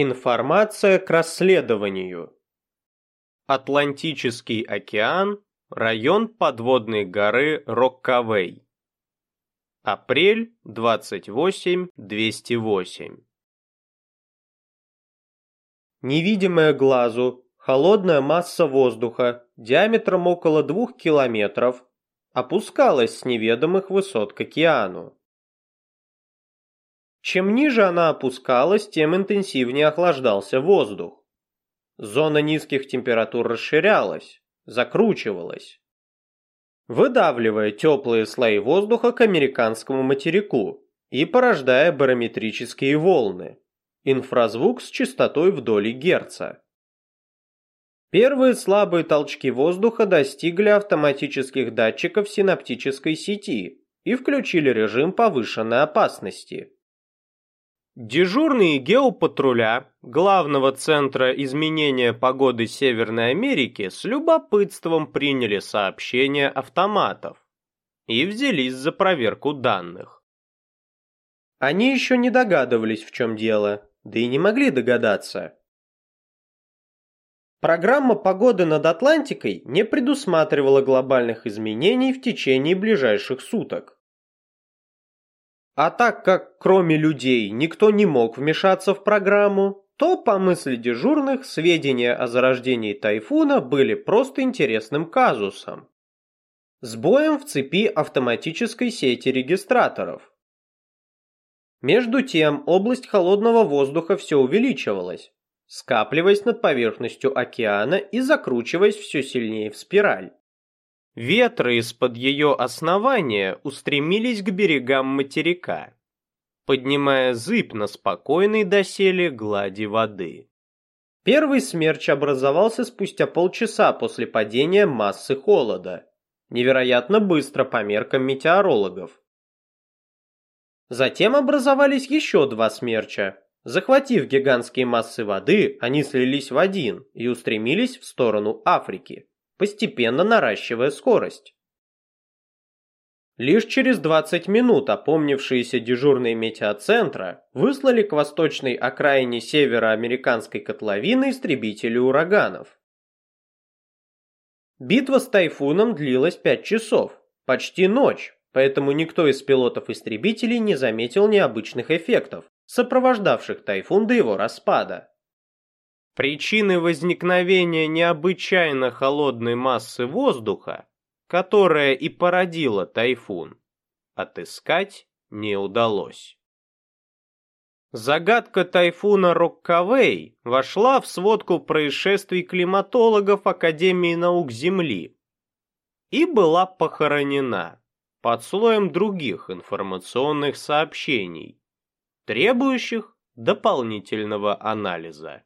Информация к расследованию. Атлантический океан, район подводной горы Роккавей. Апрель 28-208. Невидимая глазу, холодная масса воздуха диаметром около двух километров опускалась с неведомых высот к океану. Чем ниже она опускалась, тем интенсивнее охлаждался воздух. Зона низких температур расширялась, закручивалась, выдавливая теплые слои воздуха к американскому материку и порождая барометрические волны, инфразвук с частотой в доли герца. Первые слабые толчки воздуха достигли автоматических датчиков синаптической сети и включили режим повышенной опасности. Дежурные геопатруля главного центра изменения погоды Северной Америки с любопытством приняли сообщения автоматов и взялись за проверку данных. Они еще не догадывались, в чем дело, да и не могли догадаться. Программа погоды над Атлантикой не предусматривала глобальных изменений в течение ближайших суток. А так как кроме людей никто не мог вмешаться в программу, то, по мысли дежурных, сведения о зарождении тайфуна были просто интересным казусом. Сбоем в цепи автоматической сети регистраторов. Между тем, область холодного воздуха все увеличивалась, скапливаясь над поверхностью океана и закручиваясь все сильнее в спираль. Ветры из-под ее основания устремились к берегам материка, поднимая зыбь на спокойной доселе глади воды. Первый смерч образовался спустя полчаса после падения массы холода, невероятно быстро по меркам метеорологов. Затем образовались еще два смерча. Захватив гигантские массы воды, они слились в один и устремились в сторону Африки постепенно наращивая скорость. Лишь через 20 минут опомнившиеся дежурные метеоцентра выслали к восточной окраине североамериканской котловины истребители ураганов. Битва с тайфуном длилась 5 часов, почти ночь, поэтому никто из пилотов-истребителей не заметил необычных эффектов, сопровождавших тайфун до его распада. Причины возникновения необычайно холодной массы воздуха, которая и породила тайфун, отыскать не удалось. Загадка тайфуна Роккавей вошла в сводку происшествий климатологов Академии наук Земли и была похоронена под слоем других информационных сообщений, требующих дополнительного анализа.